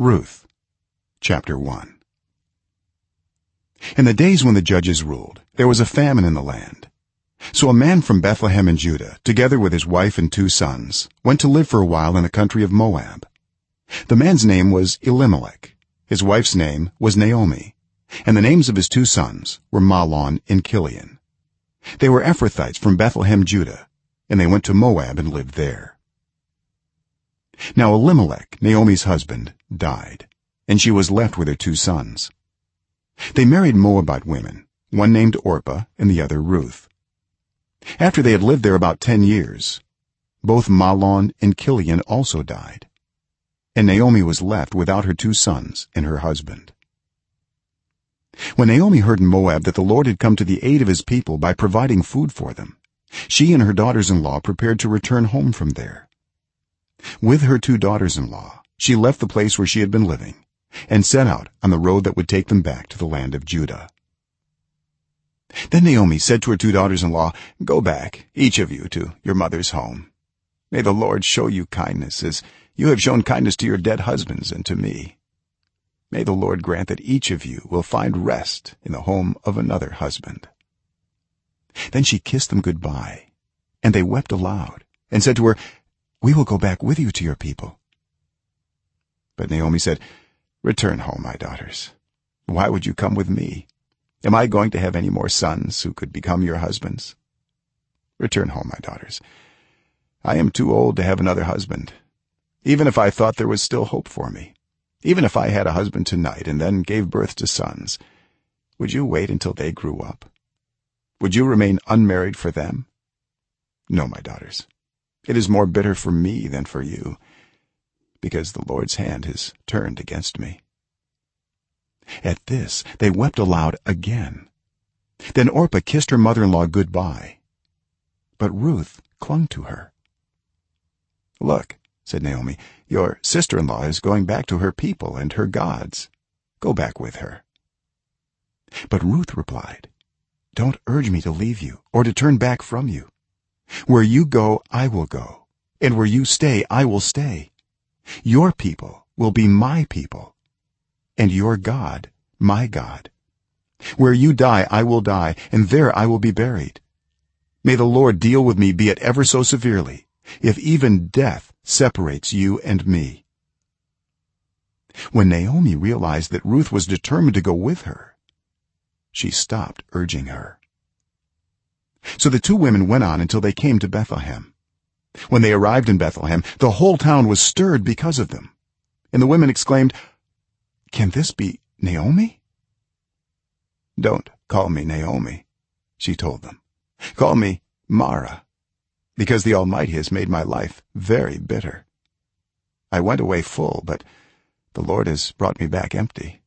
ruth chapter 1 in the days when the judges ruled there was a famine in the land. So a man from bethlehem in judah together with his wife and two sons went to live for a while in the country of moab. The man's name was elimelech. His wife's name was naomi. And the names of his two sons were mahlon and kilion. They were ephrathites from bethlehem judah and they went to moab and lived there now elimelech naomi's husband died and she was left with her two sons. They married moabite women one named orpah and the other ruth. After they had lived there about 10 years both mahlon and kilion also died and naomi was left without her two sons and her husband. When naomi heard in moab that the lord had come to the aid of his people by providing food for them she and her daughters-in-law prepared to return home from there with her two daughters-in-law she left the place where she had been living and set out on the road that would take them back to the land of judah. Then naomi said to her two daughters-in-law go back each of you to your mother's home. May the lord show you kindness as you have shown kindness to your dead husbands and to me. May the lord grant that each of you will find rest in the home of another husband. Then she kissed them goodbye and they wept aloud and said to her we will go back with you to your people. But naomi said return home my daughters. Why would you come with me? Am i going to have any more sons who could become your husbands? Return home my daughters. I am too old to have another husband. Even if i thought there was still hope for me even if i had a husband tonight and then gave birth to sons would you wait until they grew up? Would you remain unmarried for them? No my daughters it is more bitter for me than for you because the lord's hand has turned against me. At this they wept aloud again. Then orpah kissed her mother-in-law goodbye but ruth clung to her. Look said naomi your sister-in-law is going back to her people and her gods. Go back with her. But ruth replied don't urge me to leave you or to turn back from you where you go i will go. And where you stay i will stay. Your people will be my people. And your god my god. Where you die i will die and there i will be buried. May the lord deal with me be it ever so severely if even death separates you and me. When naomi realized that ruth was determined to go with her she stopped urging her so the two women went on until they came to bethlehem. When they arrived in bethlehem the whole town was stirred because of them. And the women exclaimed can this be naomi? Don't call me naomi she told them. Call me mara because the almighty has made my life very bitter. I went away full but the lord has brought me back empty.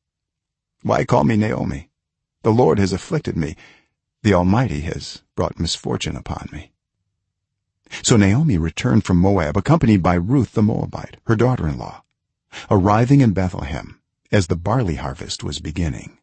Why call me naomi? The lord has afflicted me the almighty has brought misfortune upon me. So naomi returned from moab accompanied by ruth the moabite her daughter-in-law arriving in bethlehem as the barley harvest was beginning